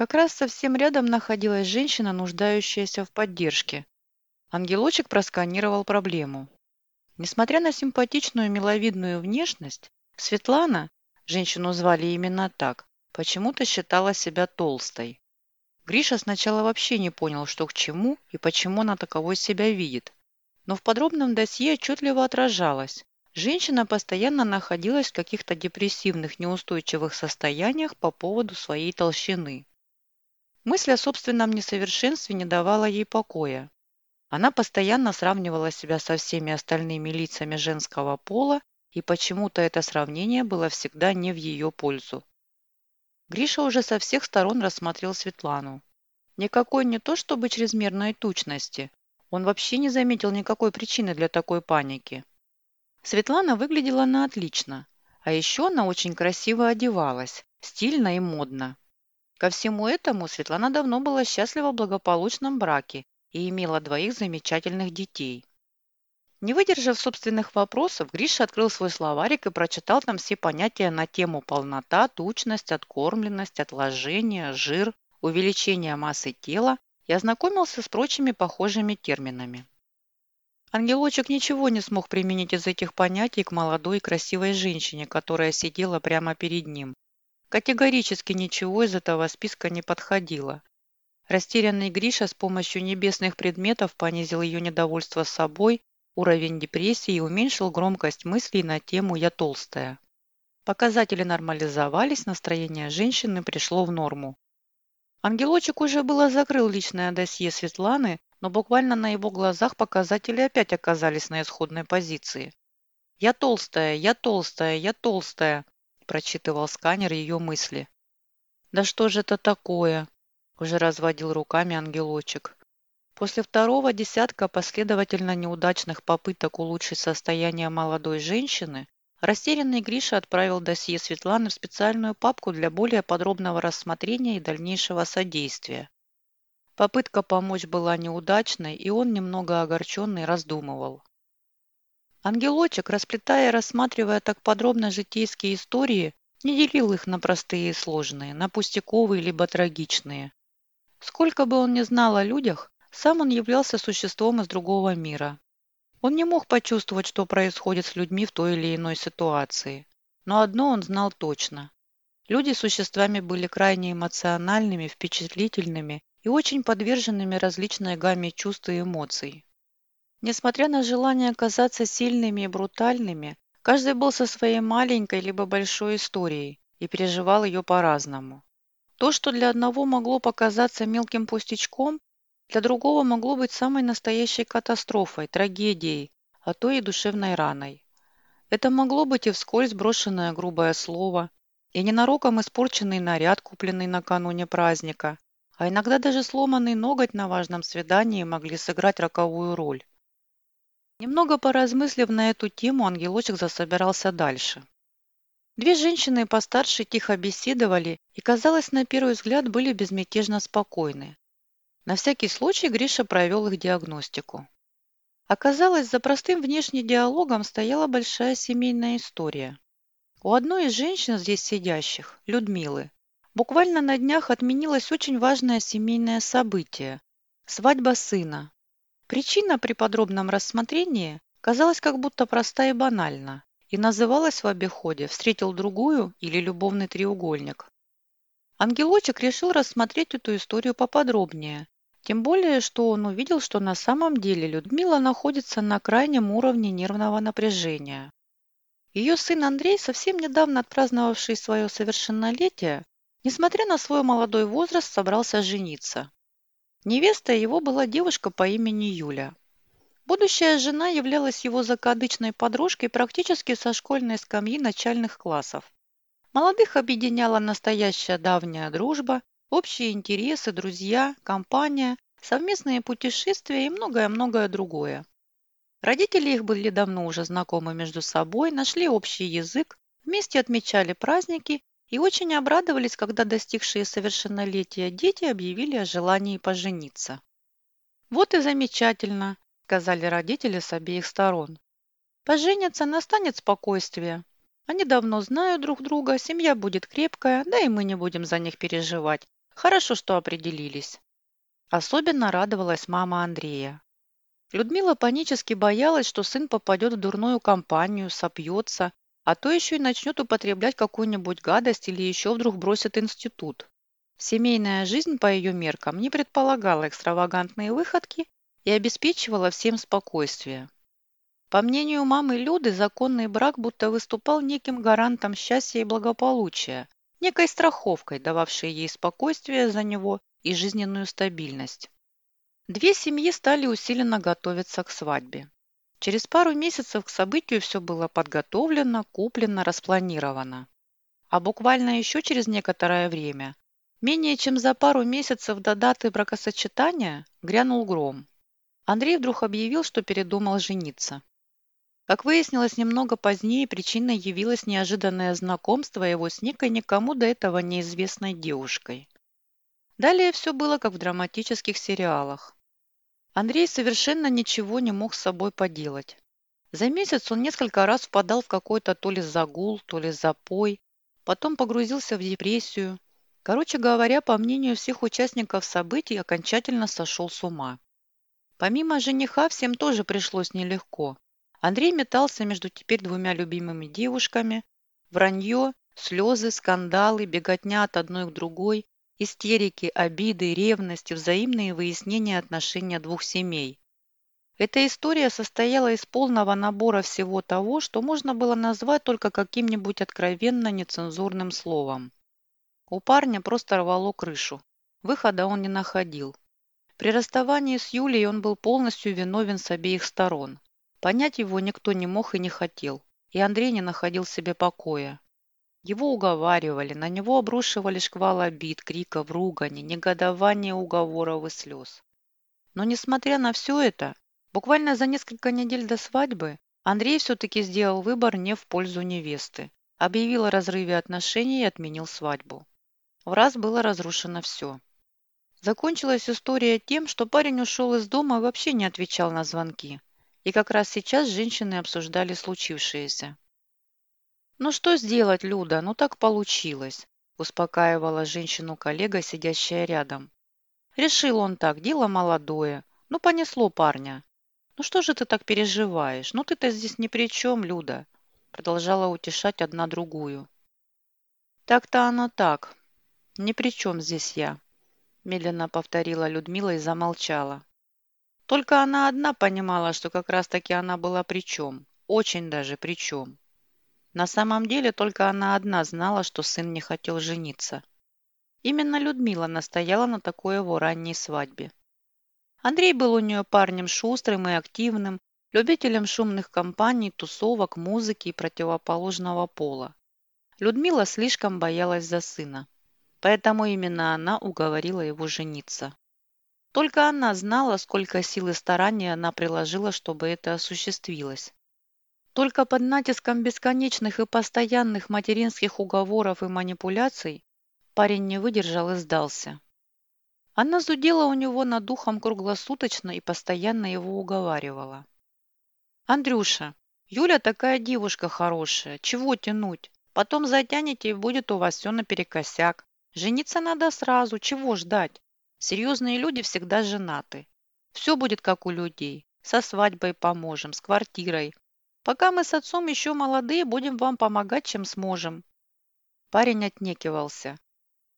Как раз совсем рядом находилась женщина, нуждающаяся в поддержке. Ангелочек просканировал проблему. Несмотря на симпатичную миловидную внешность, Светлана, женщину звали именно так, почему-то считала себя толстой. Гриша сначала вообще не понял, что к чему и почему она таковой себя видит. Но в подробном досье отчетливо отражалось. Женщина постоянно находилась в каких-то депрессивных неустойчивых состояниях по поводу своей толщины. Мысль о собственном несовершенстве не давала ей покоя. Она постоянно сравнивала себя со всеми остальными лицами женского пола, и почему-то это сравнение было всегда не в ее пользу. Гриша уже со всех сторон рассмотрел Светлану. Никакой не то чтобы чрезмерной тучности. Он вообще не заметил никакой причины для такой паники. Светлана выглядела на отлично. А еще она очень красиво одевалась, стильно и модно. Ко всему этому Светлана давно была счастлива в благополучном браке и имела двоих замечательных детей. Не выдержав собственных вопросов, Гриша открыл свой словарик и прочитал там все понятия на тему полнота, тучность, откормленность, отложение, жир, увеличение массы тела и ознакомился с прочими похожими терминами. Ангелочек ничего не смог применить из этих понятий к молодой и красивой женщине, которая сидела прямо перед ним. Категорически ничего из этого списка не подходило. Растерянный Гриша с помощью небесных предметов понизил ее недовольство собой, уровень депрессии и уменьшил громкость мыслей на тему «я толстая». Показатели нормализовались, настроение женщины пришло в норму. Ангелочек уже было закрыл личное досье Светланы, но буквально на его глазах показатели опять оказались на исходной позиции. «Я толстая, я толстая, я толстая», – прочитывал сканер ее мысли. «Да что же это такое?» уже разводил руками ангелочек. После второго десятка последовательно неудачных попыток улучшить состояние молодой женщины, растерянный Гриша отправил досье Светланы в специальную папку для более подробного рассмотрения и дальнейшего содействия. Попытка помочь была неудачной, и он, немного огорченный, раздумывал. Ангелочек, расплетая и рассматривая так подробно житейские истории, не делил их на простые и сложные, на пустяковые либо трагичные. Сколько бы он ни знал о людях, сам он являлся существом из другого мира. Он не мог почувствовать, что происходит с людьми в той или иной ситуации. Но одно он знал точно. Люди существами были крайне эмоциональными, впечатлительными и очень подверженными различной гамме чувств и эмоций. Несмотря на желание казаться сильными и брутальными, каждый был со своей маленькой либо большой историей и переживал ее по-разному. То, что для одного могло показаться мелким пустячком, для другого могло быть самой настоящей катастрофой, трагедией, а то и душевной раной. Это могло быть и вскользь брошенное грубое слово, и ненароком испорченный наряд, купленный накануне праздника, а иногда даже сломанный ноготь на важном свидании могли сыграть роковую роль. Немного поразмыслив на эту тему, ангелочек засобирался дальше. Две женщины постарше тихо беседовали и, казалось, на первый взгляд были безмятежно спокойны. На всякий случай Гриша провел их диагностику. Оказалось, за простым внешним диалогом стояла большая семейная история. У одной из женщин здесь сидящих, Людмилы, буквально на днях отменилось очень важное семейное событие – свадьба сына. Причина при подробном рассмотрении казалась как будто проста и банальна и называлась в обиходе «Встретил другую» или «Любовный треугольник». Ангелочек решил рассмотреть эту историю поподробнее, тем более, что он увидел, что на самом деле Людмила находится на крайнем уровне нервного напряжения. Ее сын Андрей, совсем недавно отпраздновавший свое совершеннолетие, несмотря на свой молодой возраст, собрался жениться. Невеста его была девушка по имени Юля. Будущая жена являлась его закадычной подружкой практически со школьной скамьи начальных классов. Молодых объединяла настоящая давняя дружба, общие интересы, друзья, компания, совместные путешествия и многое-многое другое. Родители их были давно уже знакомы между собой, нашли общий язык, вместе отмечали праздники и очень обрадовались, когда достигшие совершеннолетия дети объявили о желании пожениться. Вот и замечательно, сказали родители с обеих сторон. Поженятся, настанет спокойствие. Они давно знают друг друга, семья будет крепкая, да и мы не будем за них переживать. Хорошо, что определились. Особенно радовалась мама Андрея. Людмила панически боялась, что сын попадет в дурную компанию, сопьется, а то еще и начнет употреблять какую-нибудь гадость или еще вдруг бросит институт. Семейная жизнь по ее меркам не предполагала экстравагантные выходки и обеспечивала всем спокойствие. По мнению мамы Люды, законный брак будто выступал неким гарантом счастья и благополучия, некой страховкой, дававшей ей спокойствие за него и жизненную стабильность. Две семьи стали усиленно готовиться к свадьбе. Через пару месяцев к событию все было подготовлено, куплено, распланировано. А буквально еще через некоторое время, менее чем за пару месяцев до даты бракосочетания, грянул гром. Андрей вдруг объявил, что передумал жениться. Как выяснилось немного позднее, причиной явилось неожиданное знакомство его с некой никому до этого неизвестной девушкой. Далее все было как в драматических сериалах. Андрей совершенно ничего не мог с собой поделать. За месяц он несколько раз впадал в какой-то то ли загул, то ли запой, потом погрузился в депрессию. Короче говоря, по мнению всех участников событий, окончательно сошел с ума. Помимо жениха, всем тоже пришлось нелегко. Андрей метался между теперь двумя любимыми девушками. Вранье, слезы, скандалы, беготня от одной к другой, истерики, обиды, ревность, взаимные выяснения отношения двух семей. Эта история состояла из полного набора всего того, что можно было назвать только каким-нибудь откровенно нецензурным словом. У парня просто рвало крышу. Выхода он не находил. При расставании с Юлей он был полностью виновен с обеих сторон. Понять его никто не мог и не хотел, и Андрей не находил себе покоя. Его уговаривали, на него обрушивали шквал обид, криков, ругани, негодования, уговоров и слез. Но несмотря на все это, буквально за несколько недель до свадьбы Андрей все-таки сделал выбор не в пользу невесты, объявил о разрыве отношений и отменил свадьбу. В раз было разрушено все. Закончилась история тем, что парень ушел из дома и вообще не отвечал на звонки. И как раз сейчас женщины обсуждали случившееся. «Ну что сделать, Люда? Ну так получилось», – успокаивала женщину коллега, сидящая рядом. «Решил он так, дело молодое. Ну понесло парня. Ну что же ты так переживаешь? Ну ты-то здесь ни при чем, Люда», – продолжала утешать одна другую. «Так-то оно так. Ни при чем здесь я», – медленно повторила Людмила и замолчала. Только она одна понимала, что как раз-таки она была при чем. Очень даже при чем. На самом деле только она одна знала, что сын не хотел жениться. Именно Людмила настояла на такой его ранней свадьбе. Андрей был у нее парнем шустрым и активным, любителем шумных компаний, тусовок, музыки и противоположного пола. Людмила слишком боялась за сына. Поэтому именно она уговорила его жениться. Только она знала, сколько сил и стараний она приложила, чтобы это осуществилось. Только под натиском бесконечных и постоянных материнских уговоров и манипуляций парень не выдержал и сдался. Она зудела у него над духом круглосуточно и постоянно его уговаривала. «Андрюша, Юля такая девушка хорошая, чего тянуть? Потом затянете и будет у вас все наперекосяк. Жениться надо сразу, чего ждать? Серьезные люди всегда женаты. Все будет как у людей. Со свадьбой поможем, с квартирой, Пока мы с отцом еще молодые, будем вам помогать, чем сможем». Парень отнекивался.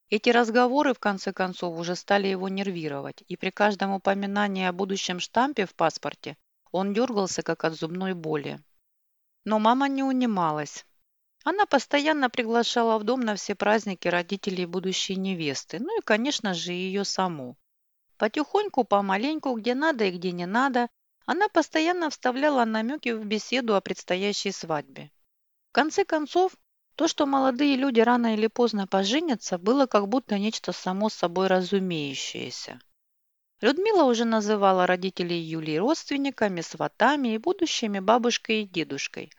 Эти разговоры, в конце концов, уже стали его нервировать, и при каждом упоминании о будущем штампе в паспорте он дергался, как от зубной боли. Но мама не унималась. Она постоянно приглашала в дом на все праздники родителей будущей невесты, ну и, конечно же, ее саму. Потихоньку, помаленьку, где надо и где не надо, она постоянно вставляла намеки в беседу о предстоящей свадьбе. В конце концов, то, что молодые люди рано или поздно поженятся, было как будто нечто само собой разумеющееся. Людмила уже называла родителей Юлии родственниками, сватами и будущими бабушкой и дедушкой.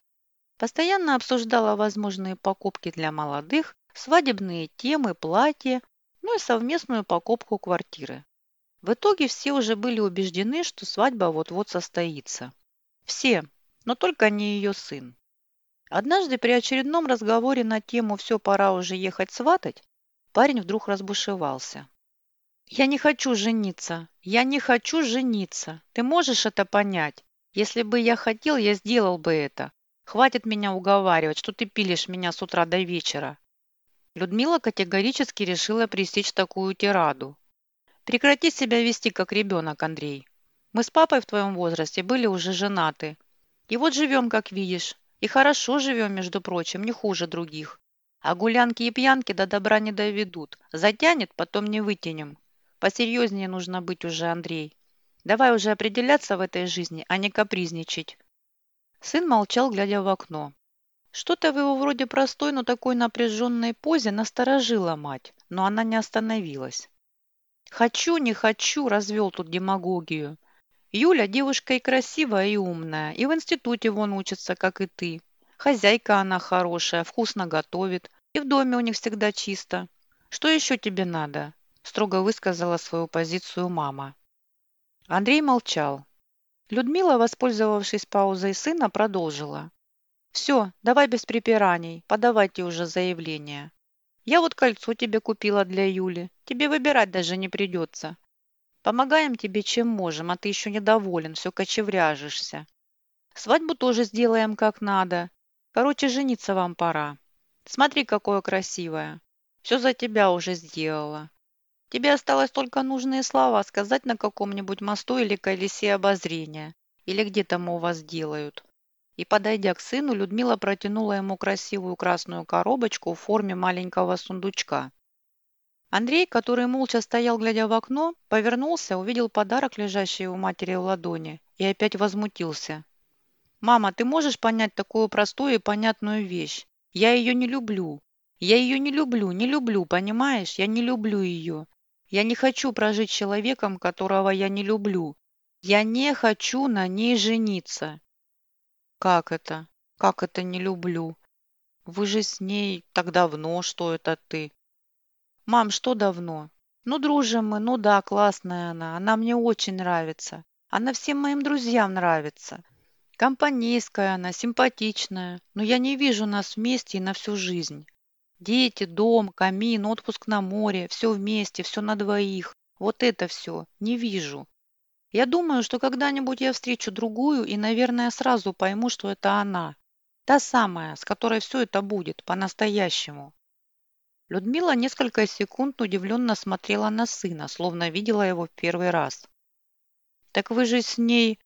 Постоянно обсуждала возможные покупки для молодых, свадебные темы, платья, ну и совместную покупку квартиры. В итоге все уже были убеждены, что свадьба вот-вот состоится. Все, но только не ее сын. Однажды при очередном разговоре на тему «все, пора уже ехать сватать» парень вдруг разбушевался. Я не хочу жениться. Я не хочу жениться. Ты можешь это понять? Если бы я хотел, я сделал бы это. Хватит меня уговаривать, что ты пилишь меня с утра до вечера. Людмила категорически решила пресечь такую тираду. Прекрати себя вести как ребенок, Андрей. Мы с папой в твоем возрасте были уже женаты. И вот живем, как видишь. И хорошо живем, между прочим, не хуже других. А гулянки и пьянки до добра не доведут. Затянет, потом не вытянем. Посерьезнее нужно быть уже, Андрей. Давай уже определяться в этой жизни, а не капризничать. Сын молчал, глядя в окно. Что-то в его вроде простой, но такой напряженной позе насторожило мать, но она не остановилась. «Хочу, не хочу», – развел тут демагогию. «Юля девушка и красивая, и умная, и в институте вон учится, как и ты. Хозяйка она хорошая, вкусно готовит, и в доме у них всегда чисто. Что еще тебе надо?» – строго высказала свою позицию мама. Андрей молчал. Людмила, воспользовавшись паузой сына, продолжила. «Все, давай без припираний, подавайте уже заявление. Я вот кольцо тебе купила для Юли. Тебе выбирать даже не придется. Помогаем тебе, чем можем, а ты еще недоволен, все кочевряжешься. Свадьбу тоже сделаем как надо. Короче, жениться вам пора. Смотри, какое красивое. Все за тебя уже сделала. Тебе осталось только нужные слова сказать на каком-нибудь мосту или колесе обозрения. Или где там у вас делают. И, подойдя к сыну, Людмила протянула ему красивую красную коробочку в форме маленького сундучка. Андрей, который молча стоял, глядя в окно, повернулся, увидел подарок, лежащий у матери в ладони, и опять возмутился. «Мама, ты можешь понять такую простую и понятную вещь? Я ее не люблю. Я ее не люблю, не люблю, понимаешь? Я не люблю ее. Я не хочу прожить человеком, которого я не люблю. Я не хочу на ней жениться. Как это? Как это не люблю? Вы же с ней так давно, что это ты? Мам, что давно? Ну, дружим мы, ну да, классная она. Она мне очень нравится. Она всем моим друзьям нравится. Компанейская она, симпатичная. Но я не вижу нас вместе и на всю жизнь. Дети, дом, камин, отпуск на море, все вместе, все на двоих. Вот это все. Не вижу. Я думаю, что когда-нибудь я встречу другую и, наверное, сразу пойму, что это она. Та самая, с которой все это будет, по-настоящему. Людмила несколько секунд удивленно смотрела на сына, словно видела его в первый раз. «Так вы же с ней...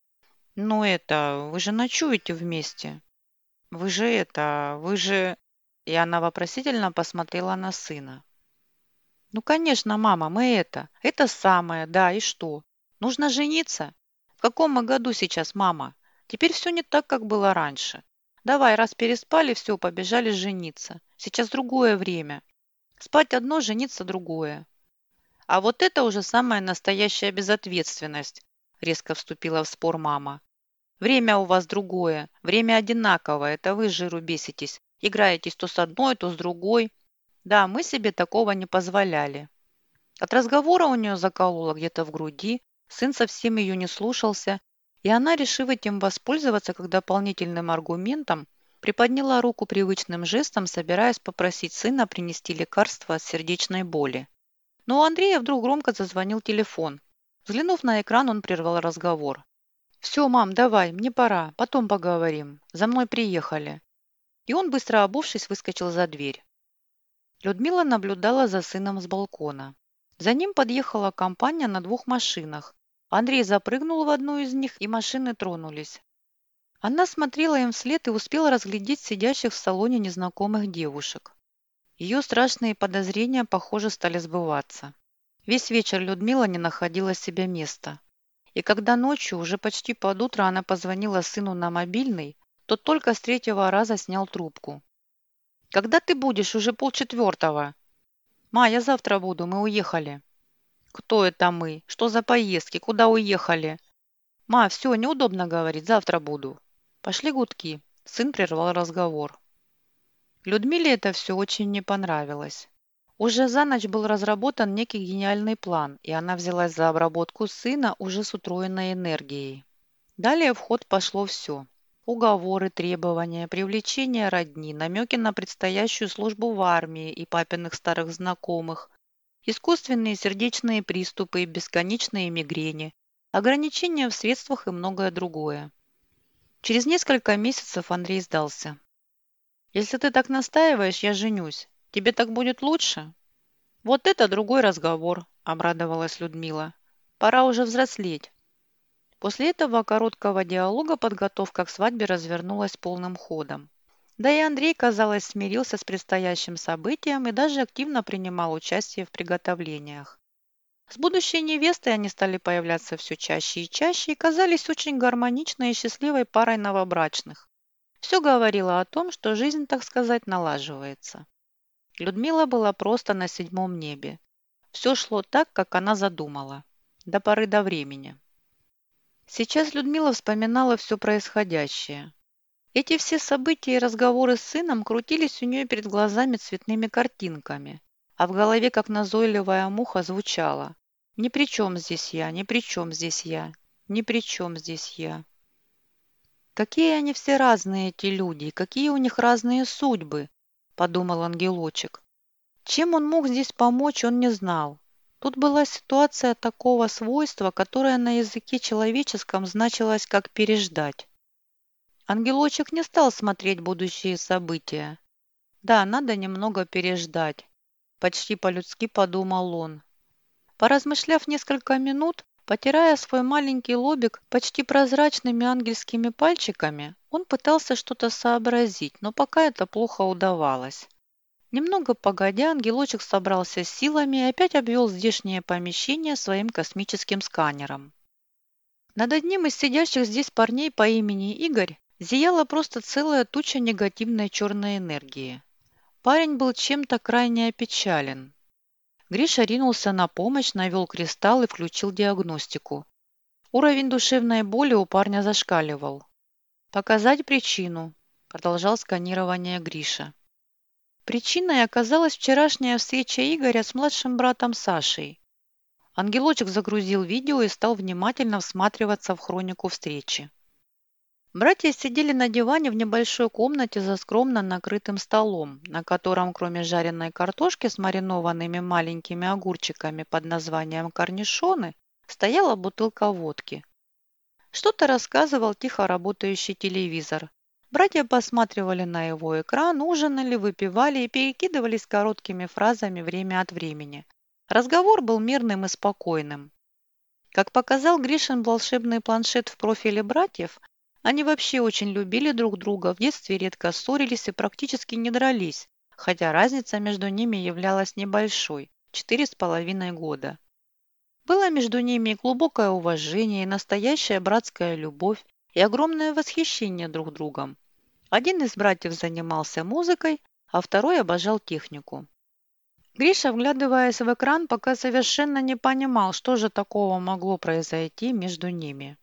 Ну это... Вы же ночуете вместе. Вы же это... Вы же...» И она вопросительно посмотрела на сына. «Ну, конечно, мама, мы это... Это самое, да, и что? Нужно жениться. В каком мы году сейчас, мама? Теперь все не так, как было раньше. Давай, раз переспали, все, побежали жениться. Сейчас другое время. Спать одно, жениться другое. А вот это уже самая настоящая безответственность, резко вступила в спор мама. Время у вас другое, время одинаковое, это вы жиру беситесь. Играетесь то с одной, то с другой. Да, мы себе такого не позволяли. От разговора у нее закололо где-то в груди, Сын совсем ее не слушался, и она, решив этим воспользоваться как дополнительным аргументом, приподняла руку привычным жестом, собираясь попросить сына принести лекарство от сердечной боли. Но у Андрея вдруг громко зазвонил телефон. Взглянув на экран, он прервал разговор. «Все, мам, давай, мне пора, потом поговорим. За мной приехали». И он, быстро обувшись, выскочил за дверь. Людмила наблюдала за сыном с балкона. За ним подъехала компания на двух машинах, Андрей запрыгнул в одну из них, и машины тронулись. Она смотрела им вслед и успела разглядеть сидящих в салоне незнакомых девушек. Ее страшные подозрения, похоже, стали сбываться. Весь вечер Людмила не находила себе места. И когда ночью, уже почти под утро, она позвонила сыну на мобильный, тот только с третьего раза снял трубку. «Когда ты будешь? Уже полчетвертого». «Ма, я завтра буду, мы уехали». «Кто это мы? Что за поездки? Куда уехали?» «Ма, все, неудобно говорить, завтра буду». Пошли гудки. Сын прервал разговор. Людмиле это все очень не понравилось. Уже за ночь был разработан некий гениальный план, и она взялась за обработку сына уже с утроенной энергией. Далее в ход пошло все. Уговоры, требования, привлечение родни, намеки на предстоящую службу в армии и папиных старых знакомых, искусственные сердечные приступы, бесконечные мигрени, ограничения в средствах и многое другое. Через несколько месяцев Андрей сдался. «Если ты так настаиваешь, я женюсь. Тебе так будет лучше?» «Вот это другой разговор», – обрадовалась Людмила. «Пора уже взрослеть». После этого короткого диалога подготовка к свадьбе развернулась полным ходом. Да и Андрей, казалось, смирился с предстоящим событием и даже активно принимал участие в приготовлениях. С будущей невестой они стали появляться все чаще и чаще и казались очень гармоничной и счастливой парой новобрачных. Все говорило о том, что жизнь, так сказать, налаживается. Людмила была просто на седьмом небе. Все шло так, как она задумала. До поры до времени. Сейчас Людмила вспоминала все происходящее. Эти все события и разговоры с сыном крутились у нее перед глазами цветными картинками, а в голове, как назойливая муха, звучало «Ни при чем здесь я, ни при чем здесь я, ни при чем здесь я». «Какие они все разные, эти люди, какие у них разные судьбы», – подумал ангелочек. Чем он мог здесь помочь, он не знал. Тут была ситуация такого свойства, которая на языке человеческом значилась как «переждать». Ангелочек не стал смотреть будущие события. Да, надо немного переждать. Почти по-людски подумал он. Поразмышляв несколько минут, потирая свой маленький лобик почти прозрачными ангельскими пальчиками, он пытался что-то сообразить, но пока это плохо удавалось. Немного погодя, ангелочек собрался с силами и опять обвел здешнее помещение своим космическим сканером. Над одним из сидящих здесь парней по имени Игорь зияла просто целая туча негативной черной энергии. Парень был чем-то крайне опечален. Гриша ринулся на помощь, навел кристалл и включил диагностику. Уровень душевной боли у парня зашкаливал. «Показать причину», – продолжал сканирование Гриша. Причиной оказалась вчерашняя встреча Игоря с младшим братом Сашей. Ангелочек загрузил видео и стал внимательно всматриваться в хронику встречи. Братья сидели на диване в небольшой комнате за скромно накрытым столом, на котором кроме жареной картошки с маринованными маленькими огурчиками под названием корнишоны стояла бутылка водки. Что-то рассказывал тихо работающий телевизор, Братья посматривали на его экран, ужинали, выпивали и перекидывались короткими фразами время от времени. Разговор был мирным и спокойным. Как показал Гришин волшебный планшет в профиле братьев, они вообще очень любили друг друга, в детстве редко ссорились и практически не дрались, хотя разница между ними являлась небольшой – четыре с половиной года. Было между ними и глубокое уважение, и настоящая братская любовь, и огромное восхищение друг другом. Один из братьев занимался музыкой, а второй обожал технику. Гриша, вглядываясь в экран, пока совершенно не понимал, что же такого могло произойти между ними.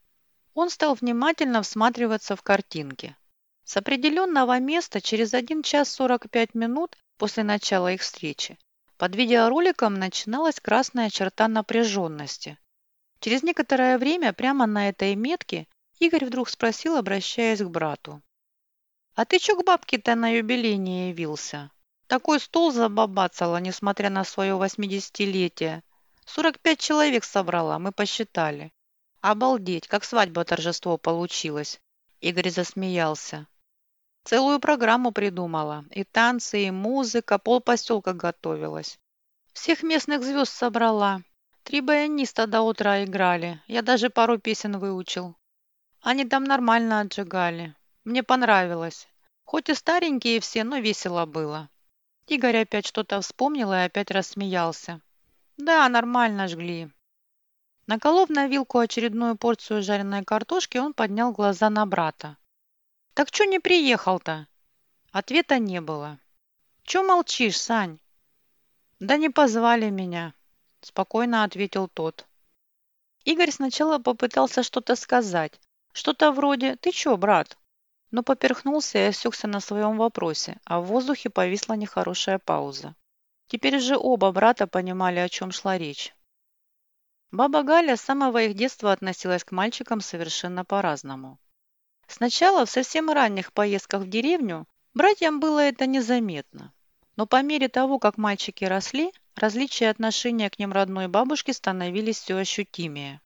Он стал внимательно всматриваться в картинки. С определенного места через 1 час 45 минут после начала их встречи под видеороликом начиналась красная черта напряженности. Через некоторое время прямо на этой метке Игорь вдруг спросил, обращаясь к брату. «А ты чё к бабке-то на юбилей не явился? Такой стол забабацала, несмотря на свое восьмидесятилетие. Сорок пять человек собрала, мы посчитали. Обалдеть, как свадьба торжество получилось!» Игорь засмеялся. Целую программу придумала. И танцы, и музыка, пол поселка готовилась. Всех местных звезд собрала. Три баяниста до утра играли. Я даже пару песен выучил. Они там нормально отжигали. Мне понравилось. Хоть и старенькие все, но весело было. Игорь опять что-то вспомнил и опять рассмеялся. Да, нормально жгли. Наколов на вилку очередную порцию жареной картошки, он поднял глаза на брата. «Так чё не приехал-то?» Ответа не было. «Чё молчишь, Сань?» «Да не позвали меня», – спокойно ответил тот. Игорь сначала попытался что-то сказать, что-то вроде «Ты чё, брат?» Но поперхнулся и осекся на своем вопросе, а в воздухе повисла нехорошая пауза. Теперь же оба брата понимали, о чем шла речь. Баба Галя с самого их детства относилась к мальчикам совершенно по-разному. Сначала, в совсем ранних поездках в деревню, братьям было это незаметно. Но по мере того, как мальчики росли, различия отношения к ним родной бабушки становились все ощутимее.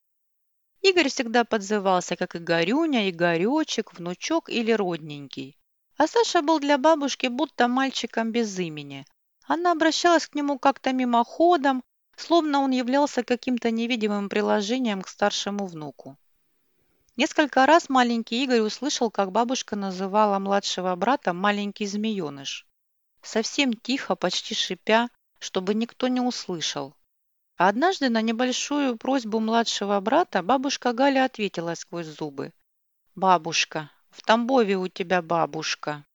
Игорь всегда подзывался как Игорюня, Игоречек, внучок или родненький. А Саша был для бабушки будто мальчиком без имени. Она обращалась к нему как-то мимоходом, словно он являлся каким-то невидимым приложением к старшему внуку. Несколько раз маленький Игорь услышал, как бабушка называла младшего брата «маленький змееныш». Совсем тихо, почти шипя, чтобы никто не услышал. А однажды на небольшую просьбу младшего брата бабушка Галя ответила сквозь зубы. «Бабушка, в Тамбове у тебя бабушка».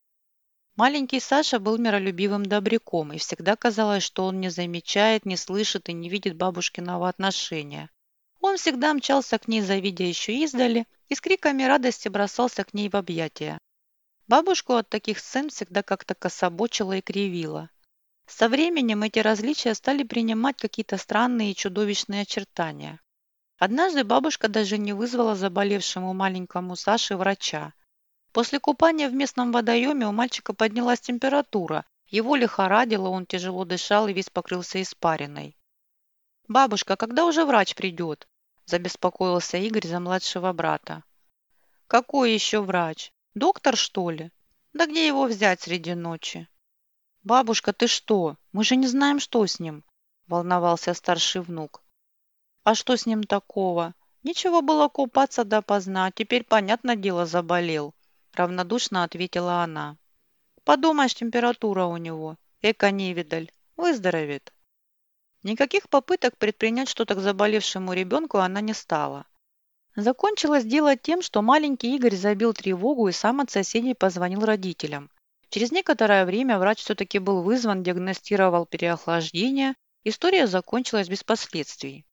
Маленький Саша был миролюбивым добряком, и всегда казалось, что он не замечает, не слышит и не видит бабушкиного отношения. Он всегда мчался к ней, завидя еще издали, и с криками радости бросался к ней в объятия. Бабушку от таких сцен всегда как-то кособочила и кривила. Со временем эти различия стали принимать какие-то странные и чудовищные очертания. Однажды бабушка даже не вызвала заболевшему маленькому Саше врача. После купания в местном водоеме у мальчика поднялась температура, его лихорадило, он тяжело дышал и весь покрылся испариной. «Бабушка, когда уже врач придет?» Забеспокоился Игорь за младшего брата. «Какой еще врач? Доктор, что ли? Да где его взять среди ночи?» «Бабушка, ты что? Мы же не знаем, что с ним», – волновался старший внук. «А что с ним такого? Ничего было купаться допоздна, теперь, понятное дело, заболел», – равнодушно ответила она. «Подумаешь, температура у него. Эко-невидаль. Выздоровеет». Никаких попыток предпринять что-то к заболевшему ребенку она не стала. Закончилось дело тем, что маленький Игорь забил тревогу и сам от соседей позвонил родителям. Через некоторое время врач все-таки был вызван, диагностировал переохлаждение. История закончилась без последствий.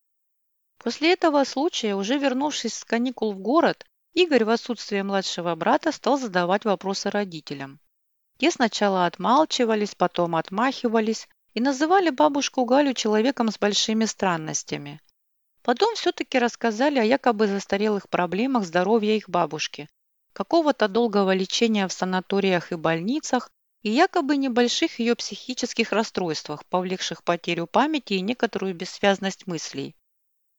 После этого случая, уже вернувшись с каникул в город, Игорь в отсутствие младшего брата стал задавать вопросы родителям. Те сначала отмалчивались, потом отмахивались, и называли бабушку Галю человеком с большими странностями. Потом все-таки рассказали о якобы застарелых проблемах здоровья их бабушки, какого-то долгого лечения в санаториях и больницах и якобы небольших ее психических расстройствах, повлекших потерю памяти и некоторую бессвязность мыслей.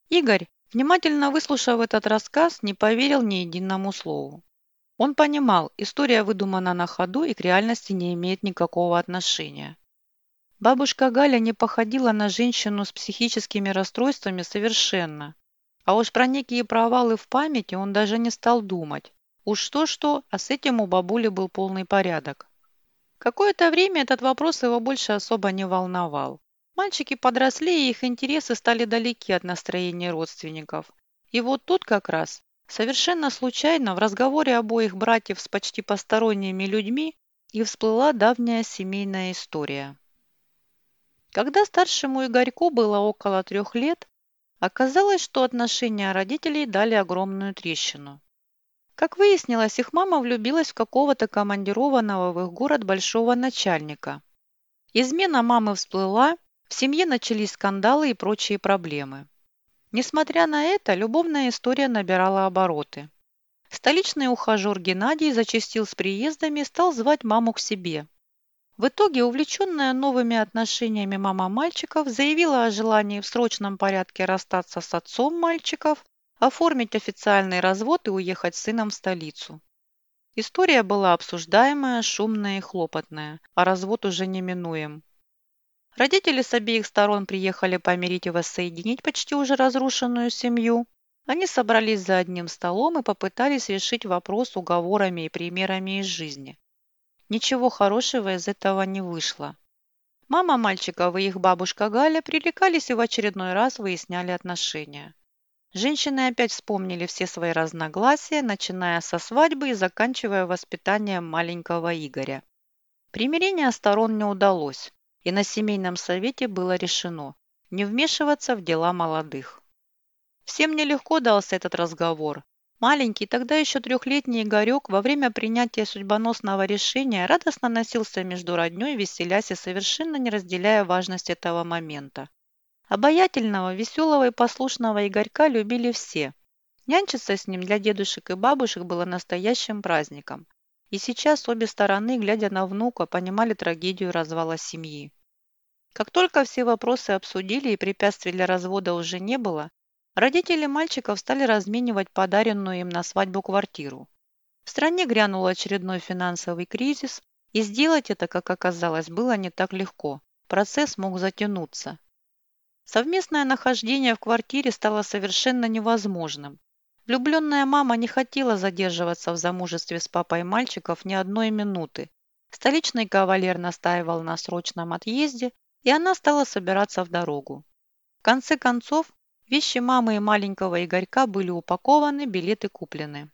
Игорь, внимательно выслушав этот рассказ, не поверил ни единому слову. Он понимал, история выдумана на ходу и к реальности не имеет никакого отношения. Бабушка Галя не походила на женщину с психическими расстройствами совершенно. А уж про некие провалы в памяти он даже не стал думать. Уж что-что, а с этим у бабули был полный порядок. Какое-то время этот вопрос его больше особо не волновал. Мальчики подросли, и их интересы стали далеки от настроения родственников. И вот тут как раз, совершенно случайно, в разговоре обоих братьев с почти посторонними людьми и всплыла давняя семейная история. Когда старшему Игорьку было около трех лет, оказалось, что отношения родителей дали огромную трещину. Как выяснилось, их мама влюбилась в какого-то командированного в их город большого начальника. Измена мамы всплыла, в семье начались скандалы и прочие проблемы. Несмотря на это, любовная история набирала обороты. Столичный ухажер Геннадий зачастил с приездами и стал звать маму к себе. В итоге, увлеченная новыми отношениями мама мальчиков заявила о желании в срочном порядке расстаться с отцом мальчиков, оформить официальный развод и уехать с сыном в столицу. История была обсуждаемая, шумная и хлопотная, а развод уже неминуем. Родители с обеих сторон приехали помирить и воссоединить почти уже разрушенную семью. Они собрались за одним столом и попытались решить вопрос уговорами и примерами из жизни. Ничего хорошего из этого не вышло. Мама мальчиков и их бабушка Галя пререкались и в очередной раз выясняли отношения. Женщины опять вспомнили все свои разногласия, начиная со свадьбы и заканчивая воспитанием маленького Игоря. Примирение сторон не удалось, и на семейном совете было решено не вмешиваться в дела молодых. Всем нелегко дался этот разговор, Маленький, тогда еще трехлетний Игорек во время принятия судьбоносного решения радостно носился между родней, веселясь и совершенно не разделяя важность этого момента. Обаятельного, веселого и послушного Игорька любили все. Нянчиться с ним для дедушек и бабушек было настоящим праздником. И сейчас обе стороны, глядя на внука, понимали трагедию развала семьи. Как только все вопросы обсудили и препятствий для развода уже не было, родители мальчиков стали разменивать подаренную им на свадьбу квартиру. В стране грянул очередной финансовый кризис, и сделать это, как оказалось, было не так легко. Процесс мог затянуться. Совместное нахождение в квартире стало совершенно невозможным. Влюбленная мама не хотела задерживаться в замужестве с папой мальчиков ни одной минуты. Столичный кавалер настаивал на срочном отъезде, и она стала собираться в дорогу. В конце концов, вещи мамы и маленького Игорька были упакованы, билеты куплены.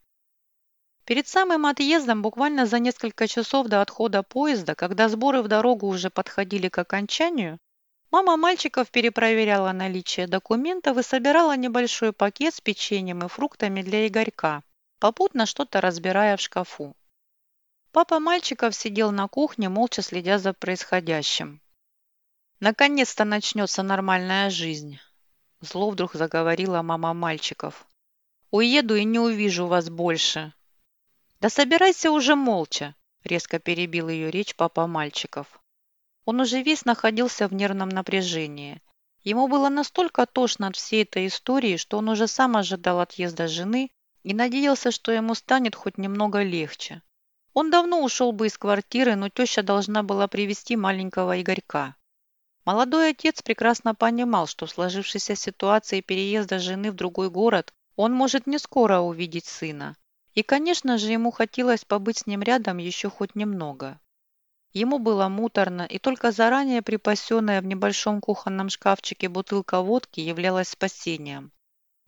Перед самым отъездом, буквально за несколько часов до отхода поезда, когда сборы в дорогу уже подходили к окончанию, мама мальчиков перепроверяла наличие документов и собирала небольшой пакет с печеньем и фруктами для Игорька, попутно что-то разбирая в шкафу. Папа мальчиков сидел на кухне, молча следя за происходящим. Наконец-то начнется нормальная жизнь. Зло вдруг заговорила мама мальчиков. Уеду и не увижу вас больше. Да собирайся уже молча, резко перебил ее речь папа мальчиков. Он уже весь находился в нервном напряжении. Ему было настолько тошно от всей этой истории, что он уже сам ожидал отъезда жены и надеялся, что ему станет хоть немного легче. Он давно ушел бы из квартиры, но теща должна была привести маленького Игорька. Молодой отец прекрасно понимал, что в сложившейся ситуации переезда жены в другой город он может не скоро увидеть сына. И, конечно же, ему хотелось побыть с ним рядом еще хоть немного. Ему было муторно, и только заранее припасенная в небольшом кухонном шкафчике бутылка водки являлась спасением.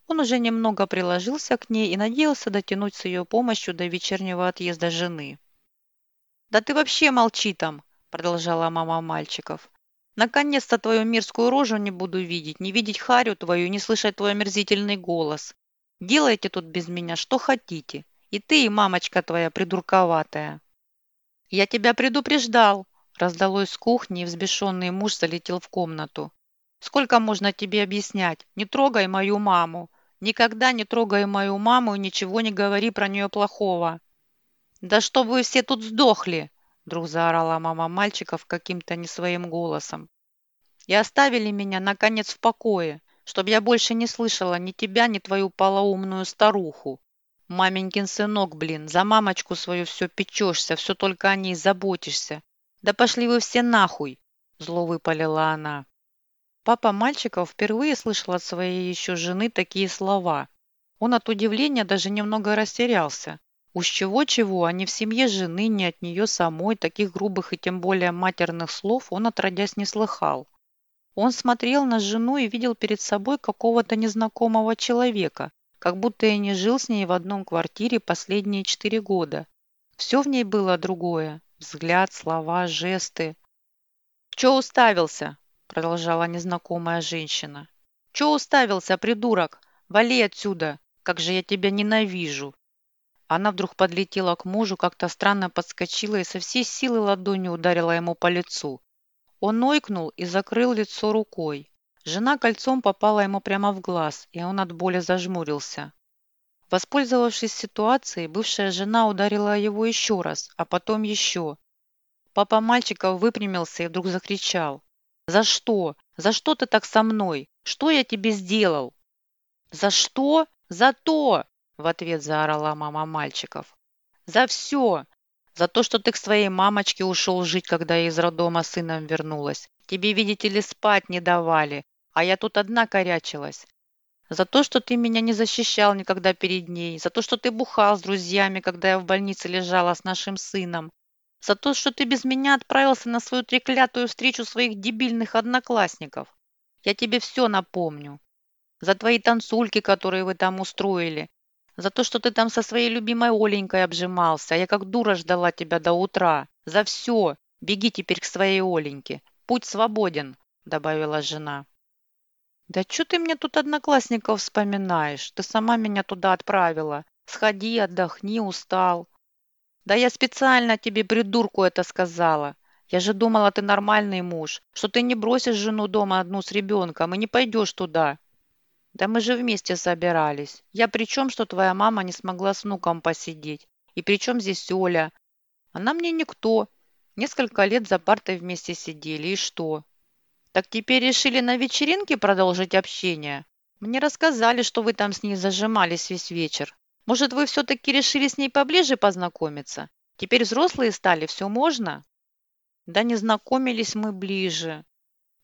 Он уже немного приложился к ней и надеялся дотянуть с ее помощью до вечернего отъезда жены. «Да ты вообще молчи там!» – продолжала мама мальчиков. Наконец-то твою мирскую рожу не буду видеть, не видеть харю твою, не слышать твой омерзительный голос. Делайте тут без меня что хотите. И ты, и мамочка твоя придурковатая. Я тебя предупреждал, раздалось с кухни, и взбешенный муж залетел в комнату. Сколько можно тебе объяснять? Не трогай мою маму. Никогда не трогай мою маму и ничего не говори про нее плохого. Да чтобы вы все тут сдохли, Вдруг заорала мама мальчиков каким-то не своим голосом. И оставили меня, наконец, в покое, чтобы я больше не слышала ни тебя, ни твою полоумную старуху. Маменькин сынок, блин, за мамочку свою все печешься, все только о ней заботишься. Да пошли вы все нахуй, зло выпалила она. Папа мальчиков впервые слышал от своей еще жены такие слова. Он от удивления даже немного растерялся. Уж чего-чего, а не в семье жены, ни от нее самой, таких грубых и тем более матерных слов он отродясь не слыхал. Он смотрел на жену и видел перед собой какого-то незнакомого человека, как будто и не жил с ней в одном квартире последние четыре года. Все в ней было другое. Взгляд, слова, жесты. «Че уставился?» – продолжала незнакомая женщина. «Че уставился, придурок? Вали отсюда! Как же я тебя ненавижу!» Она вдруг подлетела к мужу, как-то странно подскочила и со всей силы ладонью ударила ему по лицу. Он ойкнул и закрыл лицо рукой. Жена кольцом попала ему прямо в глаз, и он от боли зажмурился. Воспользовавшись ситуацией, бывшая жена ударила его еще раз, а потом еще. Папа мальчика выпрямился и вдруг закричал. «За что? За что ты так со мной? Что я тебе сделал?» «За что? За то!» в ответ заорала мама мальчиков. «За все! За то, что ты к своей мамочке ушел жить, когда я из роддома сыном вернулась. Тебе, видите ли, спать не давали, а я тут одна корячилась. За то, что ты меня не защищал никогда перед ней. За то, что ты бухал с друзьями, когда я в больнице лежала с нашим сыном. За то, что ты без меня отправился на свою треклятую встречу своих дебильных одноклассников. Я тебе все напомню. За твои танцульки, которые вы там устроили. За то, что ты там со своей любимой Оленькой обжимался, а я как дура ждала тебя до утра. За все. Беги теперь к своей Оленьке. Путь свободен», — добавила жена. «Да что ты мне тут одноклассников вспоминаешь? Ты сама меня туда отправила. Сходи, отдохни, устал». «Да я специально тебе, придурку, это сказала. Я же думала, ты нормальный муж, что ты не бросишь жену дома одну с ребенком и не пойдешь туда. Да мы же вместе собирались. Я при чем, что твоя мама не смогла с внуком посидеть? И при чем здесь Оля? Она мне никто. Несколько лет за партой вместе сидели, и что? Так теперь решили на вечеринке продолжить общение? Мне рассказали, что вы там с ней зажимались весь вечер. Может, вы все-таки решили с ней поближе познакомиться? Теперь взрослые стали, все можно? Да не знакомились мы ближе.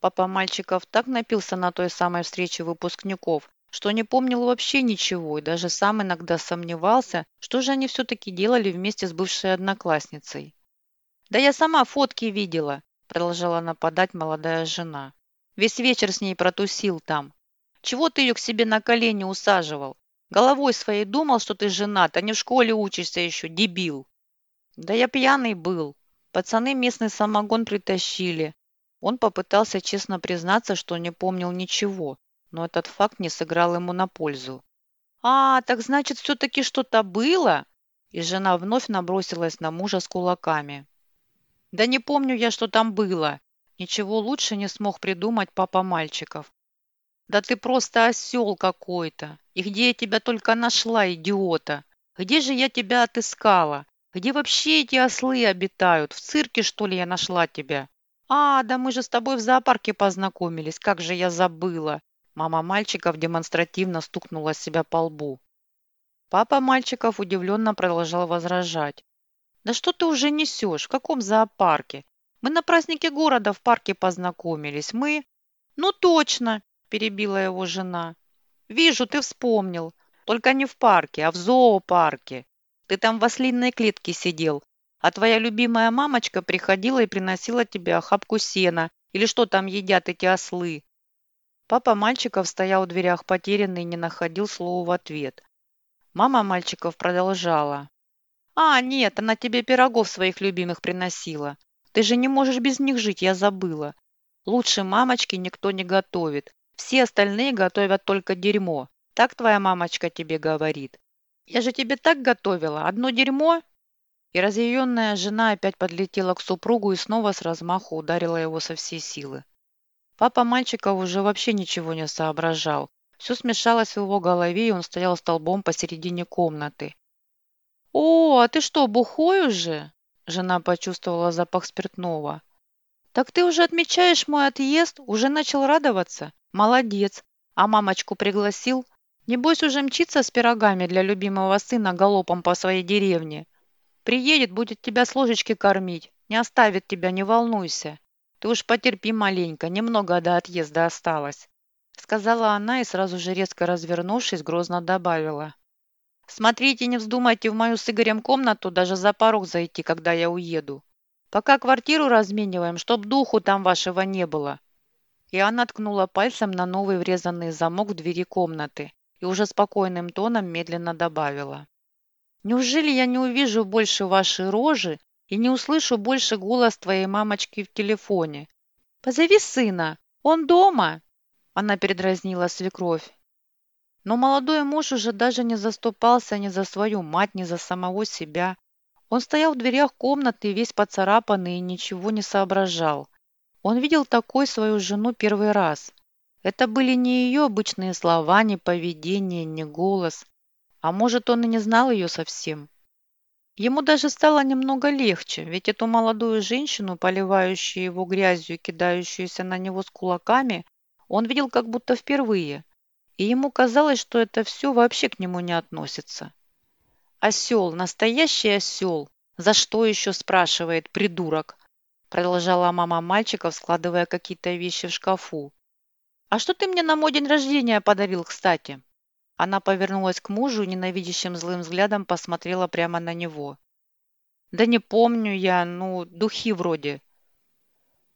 Папа мальчиков так напился на той самой встрече выпускников, что не помнил вообще ничего и даже сам иногда сомневался, что же они все-таки делали вместе с бывшей одноклассницей. «Да я сама фотки видела», – продолжала нападать молодая жена. «Весь вечер с ней протусил там. Чего ты ее к себе на колени усаживал? Головой своей думал, что ты женат, а не в школе учишься еще, дебил. Да я пьяный был. Пацаны местный самогон притащили. Он попытался честно признаться, что не помнил ничего, но этот факт не сыграл ему на пользу. «А, так значит, все-таки что-то было?» И жена вновь набросилась на мужа с кулаками. «Да не помню я, что там было. Ничего лучше не смог придумать папа мальчиков. Да ты просто осел какой-то. И где я тебя только нашла, идиота? Где же я тебя отыскала? Где вообще эти ослы обитают? В цирке, что ли, я нашла тебя? А, да мы же с тобой в зоопарке познакомились. Как же я забыла. Мама мальчиков демонстративно стукнула себя по лбу. Папа мальчиков удивленно продолжал возражать. «Да что ты уже несешь? В каком зоопарке? Мы на празднике города в парке познакомились. Мы...» «Ну точно!» – перебила его жена. «Вижу, ты вспомнил. Только не в парке, а в зоопарке. Ты там в ослиной клетке сидел, а твоя любимая мамочка приходила и приносила тебе охапку сена. Или что там едят эти ослы?» Папа мальчиков стоял в дверях потерянный и не находил слова в ответ. Мама мальчиков продолжала. «А, нет, она тебе пирогов своих любимых приносила. Ты же не можешь без них жить, я забыла. Лучше мамочки никто не готовит. Все остальные готовят только дерьмо. Так твоя мамочка тебе говорит. Я же тебе так готовила. Одно дерьмо?» И разъяренная жена опять подлетела к супругу и снова с размаху ударила его со всей силы. Папа мальчиков уже вообще ничего не соображал. Все смешалось в его голове, и он стоял столбом посередине комнаты. «О, а ты что, бухой уже?» Жена почувствовала запах спиртного. «Так ты уже отмечаешь мой отъезд? Уже начал радоваться? Молодец. А мамочку пригласил? Небось уже мчится с пирогами для любимого сына галопом по своей деревне. Приедет, будет тебя с ложечки кормить. Не оставит тебя, не волнуйся. Ты уж потерпи маленько, немного до отъезда осталось», сказала она и сразу же резко развернувшись, грозно добавила. «Смотрите, не вздумайте в мою с Игорем комнату даже за порог зайти, когда я уеду. Пока квартиру размениваем, чтоб духу там вашего не было». И она ткнула пальцем на новый врезанный замок в двери комнаты и уже спокойным тоном медленно добавила. «Неужели я не увижу больше вашей рожи и не услышу больше голос твоей мамочки в телефоне? Позови сына, он дома!» Она передразнила свекровь. Но молодой муж уже даже не заступался ни за свою мать, ни за самого себя. Он стоял в дверях комнаты, весь поцарапанный и ничего не соображал. Он видел такой свою жену первый раз. Это были не ее обычные слова, не поведение, не голос. А может, он и не знал ее совсем. Ему даже стало немного легче, ведь эту молодую женщину, поливающую его грязью и кидающуюся на него с кулаками, он видел как будто впервые. И ему казалось, что это все вообще к нему не относится. «Осел, настоящий осел! За что еще?» – спрашивает придурок. Продолжала мама мальчиков, складывая какие-то вещи в шкафу. «А что ты мне на мой день рождения подарил, кстати?» Она повернулась к мужу ненавидящим злым взглядом посмотрела прямо на него. «Да не помню я, ну, духи вроде».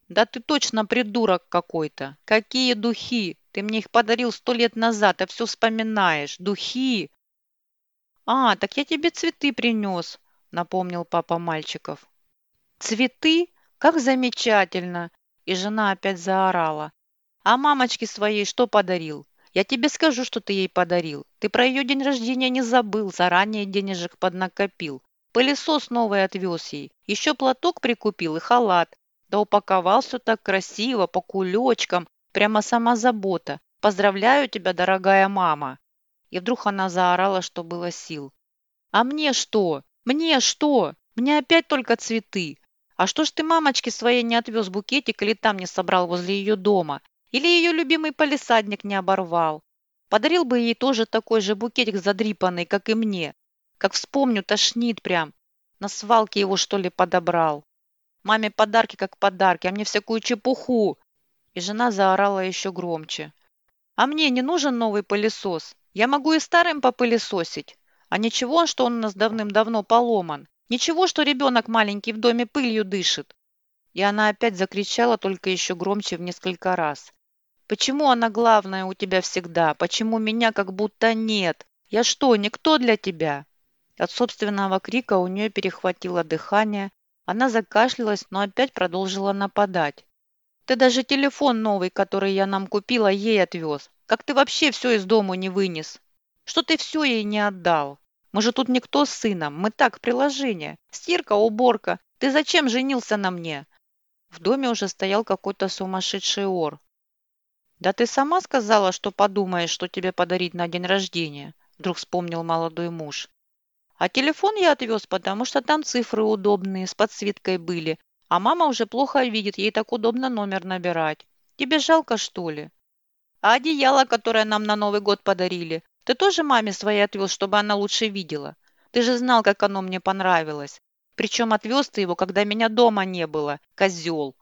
«Да ты точно придурок какой-то! Какие духи? Ты мне их подарил сто лет назад, а все вспоминаешь. Духи!» «А, так я тебе цветы принес», — напомнил папа мальчиков. «Цветы? Как замечательно!» И жена опять заорала. «А мамочке своей что подарил? Я тебе скажу, что ты ей подарил. Ты про ее день рождения не забыл, заранее денежек поднакопил. Пылесос новый отвез ей. Еще платок прикупил и халат. Да упаковал все так красиво, по кулечкам. Прямо сама забота. Поздравляю тебя, дорогая мама. И вдруг она заорала, что было сил. «А мне что? Мне что? Мне опять только цветы. А что ж ты мамочке своей не отвез букетик или там не собрал возле ее дома? Или ее любимый полисадник не оборвал? Подарил бы ей тоже такой же букетик задрипанный, как и мне. Как вспомню, тошнит прям. На свалке его, что ли, подобрал. Маме подарки как подарки, а мне всякую чепуху. И жена заорала еще громче. А мне не нужен новый пылесос. Я могу и старым попылесосить. А ничего, что он у нас давным-давно поломан. Ничего, что ребенок маленький в доме пылью дышит. И она опять закричала, только еще громче в несколько раз. «Почему она главная у тебя всегда? Почему меня как будто нет? Я что, никто для тебя?» От собственного крика у нее перехватило дыхание. Она закашлялась, но опять продолжила нападать. Ты даже телефон новый, который я нам купила, ей отвез. Как ты вообще все из дому не вынес? Что ты все ей не отдал? Мы же тут никто с сыном, мы так, приложение. Стирка, уборка. Ты зачем женился на мне?» В доме уже стоял какой-то сумасшедший ор. «Да ты сама сказала, что подумаешь, что тебе подарить на день рождения», вдруг вспомнил молодой муж. «А телефон я отвез, потому что там цифры удобные, с подсветкой были, а мама уже плохо видит, ей так удобно номер набирать. Тебе жалко, что ли? А одеяло, которое нам на Новый год подарили, ты тоже маме своей отвез, чтобы она лучше видела? Ты же знал, как оно мне понравилось. Причем отвез ты его, когда меня дома не было, козел.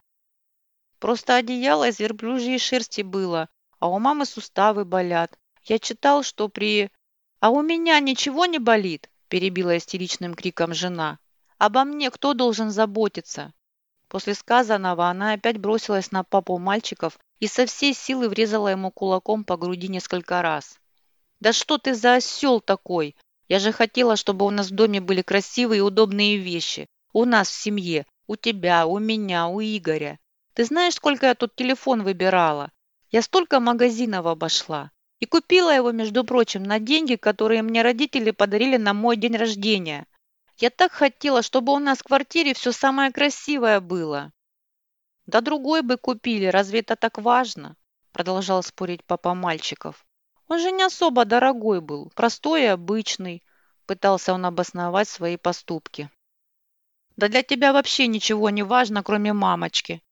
Просто одеяло из верблюжьей шерсти было, а у мамы суставы болят. Я читал, что при... А у меня ничего не болит, перебила истеричным криком жена. Обо мне кто должен заботиться? После сказанного она опять бросилась на папу мальчиков и со всей силы врезала ему кулаком по груди несколько раз. «Да что ты за осел такой? Я же хотела, чтобы у нас в доме были красивые и удобные вещи. У нас в семье, у тебя, у меня, у Игоря. Ты знаешь, сколько я тут телефон выбирала? Я столько магазинов обошла. И купила его, между прочим, на деньги, которые мне родители подарили на мой день рождения. Я так хотела, чтобы у нас в квартире все самое красивое было. Да другой бы купили, разве это так важно? Продолжал спорить папа мальчиков. Он же не особо дорогой был, простой и обычный. Пытался он обосновать свои поступки. Да для тебя вообще ничего не важно, кроме мамочки.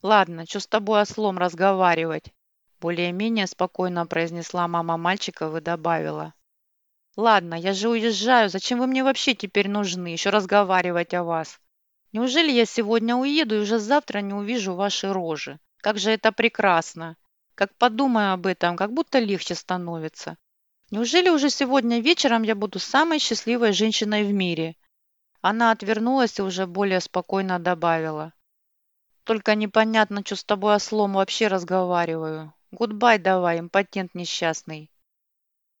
Ладно, что с тобой ослом разговаривать? Более-менее спокойно произнесла мама мальчиков и добавила. Ладно, я же уезжаю. Зачем вы мне вообще теперь нужны? Еще разговаривать о вас. Неужели я сегодня уеду и уже завтра не увижу ваши рожи? Как же это прекрасно. Как подумаю об этом, как будто легче становится. Неужели уже сегодня вечером я буду самой счастливой женщиной в мире? Она отвернулась и уже более спокойно добавила. Только непонятно, что с тобой ослом вообще разговариваю. Goodbye давай, импотент несчастный.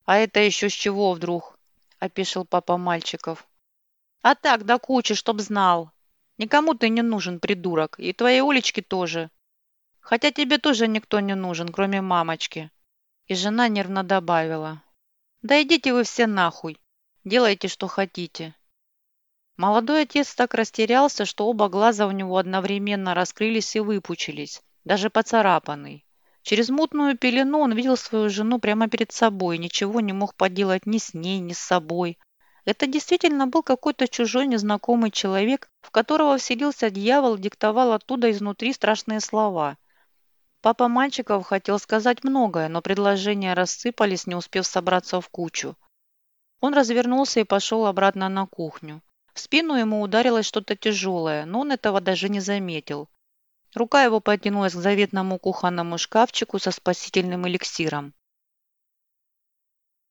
«А это еще с чего вдруг?» – опешил папа мальчиков. «А так, да кучи, чтоб знал. Никому ты не нужен, придурок, и твоей улички тоже. Хотя тебе тоже никто не нужен, кроме мамочки». И жена нервно добавила. «Да идите вы все нахуй. Делайте, что хотите». Молодой отец так растерялся, что оба глаза у него одновременно раскрылись и выпучились, даже поцарапанный. Через мутную пелену он видел свою жену прямо перед собой, ничего не мог поделать ни с ней, ни с собой. Это действительно был какой-то чужой незнакомый человек, в которого вселился дьявол, диктовал оттуда изнутри страшные слова. Папа мальчиков хотел сказать многое, но предложения рассыпались, не успев собраться в кучу. Он развернулся и пошел обратно на кухню. В спину ему ударилось что-то тяжелое, но он этого даже не заметил. Рука его потянулась к заветному кухонному шкафчику со спасительным эликсиром.